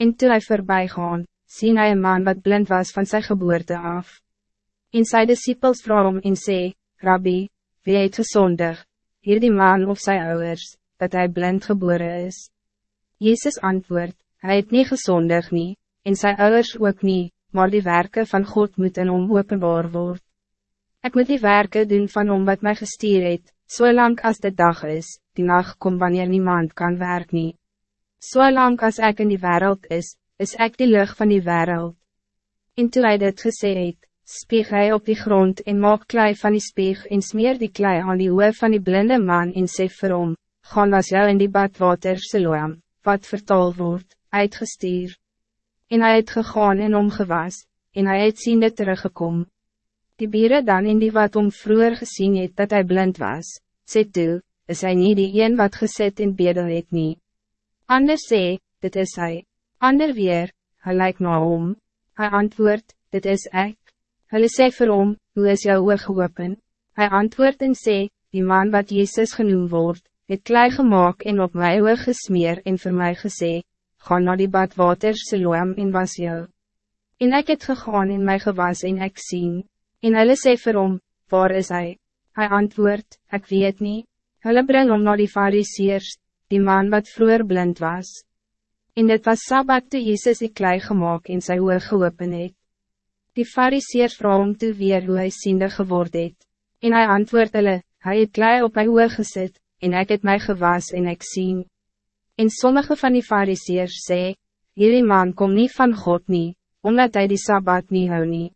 En toe hy voorbij gaan, sien hy een man wat blind was van zijn geboorte af. En sy disciples vraag om en sê, Rabbi, wie het gezondig, hier die man of sy ouders, dat hij blind geboren is? Jezus antwoord, hij het niet gezondig nie, en sy ouders ook niet, maar die werken van God moeten om openbaar word. Ik moet die werken doen van om wat mij gestuur het, zolang so als de dag is, die nacht komt wanneer niemand kan werken. nie. Zolang so als ik in die wereld is, is ik die lucht van die wereld. En toe hy dit gesê het, spieg hy op die grond en maak klei van die spieg en smeer die klei aan die oor van die blinde man en sê vir hom, gaan was jou in die badwater Siloam, wat vertaal wordt, uitgestuur. En hij het gegaan en omgewas, en hij het ziende teruggekom. Die bieren dan in die wat om vroeger gezien het dat hij blind was, sê toe, is hij niet die een wat gezet in bedel het nie. Anders sê, dit is hij. Ander weer, hy lyk na hom. Hy antwoord, dit is ek. Hulle sê vir hom, hoe is jou oog geopen? Hy antwoord en sê, die man wat Jezus genoemd wordt, het klei gemaakt en op my oog gesmeer en voor mij gesê, ga naar die badwater Siloam en was jou. En ik het gegaan in my gewas en ek sien, en hulle sê vir hom, waar is hij? Hij antwoord, ik weet niet. Hulle bring om naar die fariseers, die man wat vroeger blind was. En dit was Sabbat toe Jezus die klei gemaakt en sy oor geopen het. Die fariseers vraag om toe weer hoe hy siende geword het. En hij antwoord hulle, hy het klei op my oor gesit, en ik het my gewas en ik sien. En sommige van die fariseers sê, hierdie man kom niet van God nie, omdat hij die Sabbat niet hou nie.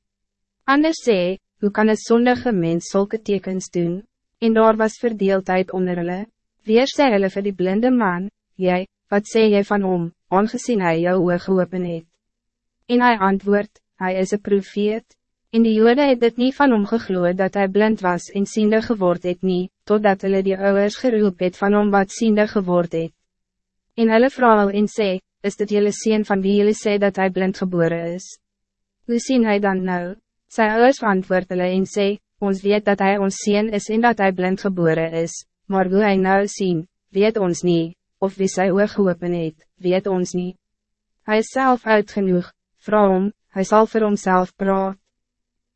Anders sê, hoe kan een zondige mens zulke tekens doen? En daar was verdeeldheid onder hulle. Weer sê hulle vir die blinde man, jy, wat sê jy van hom, aangezien hij jou oog geopen het? En hij antwoord, hij is een profeet. En die jode het dit niet van hom gegloeid dat hij blind was en ziende geword het nie, totdat hulle die ouders geroep het van hom wat ziende geword het. En hulle vraag en sê, is dit jullie sien van wie jullie sê dat hij blind geboren is? Hoe zien hij dan nou? Sy ouders antwoord hulle en sê, ons weet dat hij ons sien is en dat hij blind geboren is, maar hoe hij nou zien, weet ons niet, of wie sy oog geopen het, weet ons niet. Hij is zelf uit genoeg, vraag hom, hy sal vir homself praat.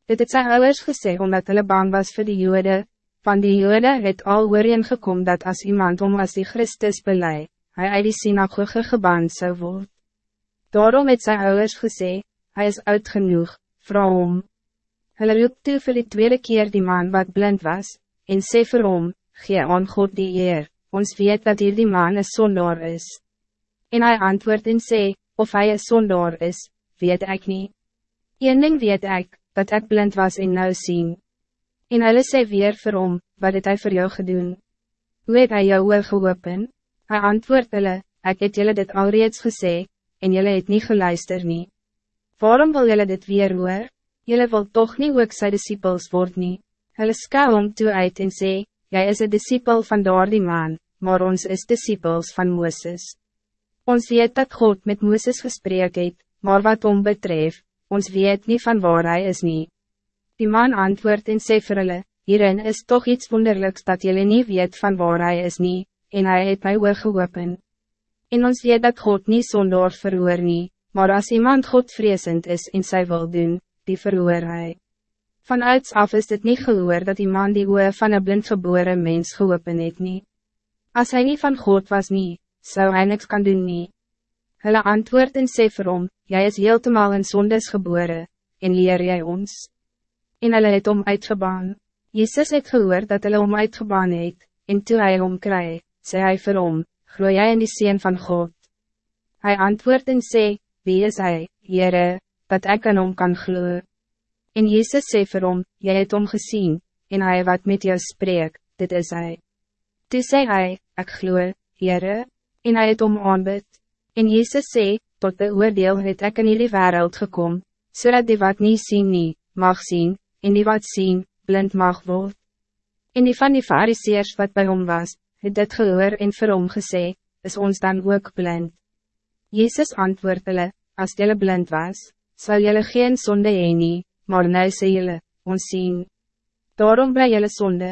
Dit het sy ouders gesê omdat hulle bang was voor die jode, van die jode het al ooreen gekom dat als iemand om as die Christus beleid, hij uit die synagoge geband zou worden. Daarom het sy ouders gesê, hij is oud genoeg, vrouw om. Hulle roep toe vir die tweede keer die man wat blind was, en sê vir hom, gee aan God die eer, ons weet dat hier die man een zondaar is. En hij antwoord en sê, of hij een zondaar is, weet ik niet. Een ding weet ik, dat ik blind was en nou zien. En hulle sê weer vir hom, wat het hij voor jou gedoen? Hoe het hy jou oor geopen? Hij antwoord hulle, ek het julle dit alreeds gesê, en julle het niet geluister nie. Waarom wil julle dit weer hoor? Julle wil toch niet ook sy disciples word nie. Hulle skou om toe uit en sê, jy is een disciple van daar die man, maar ons is disciples van Mooses. Ons weet dat God met Mooses gesprek het, maar wat om betref, ons weet niet van waar hij is nie. Die man antwoord en sê vir hulle, hierin is toch iets wonderlijks dat jullie niet weet van waar hij is nie, en hij het my oor geopen. En ons weet dat God niet zonder verhoor nie, maar als iemand God vreesend is en sy wil doen, die verhoor hy. Vanuit af is het niet gehoor dat iemand die oor van een blindgeboren mens geopen het nie. As hy nie van God was nie, zou hij niks kan doen nie. Hulle antwoord en sê vir hom, jy is heeltemaal in sondes geboren, en leer jy ons. En hulle het om uitgebaan. Jezus het gehoor dat hulle om uitgebaan het, en toe hy hom kry, sê hy vir hom, glo jy in die Seen van God? Hij antwoord en sê, wie is hij, Heere, dat ik aan hom kan glo? En Jezus sê vir hom, jy het hom gezien, en hij wat met jou spreek, dit is hij. Toe sê hy, ek glo, Heere, en hij het hom aanbid. En Jezus sê, tot de oordeel het ek in jullie wereld gekom, zodat die wat niet zien nie, mag zien, en die wat zien, blind mag word. En die van die fariseers wat bij hom was, het dit gehoor en vir hom gesê, is ons dan ook blind. Jezus antwoord hulle, as jylle blind was, sal jylle geen sonde heen nie, maar nou sê jylle, ons sien. Daarom bly jylle sonde,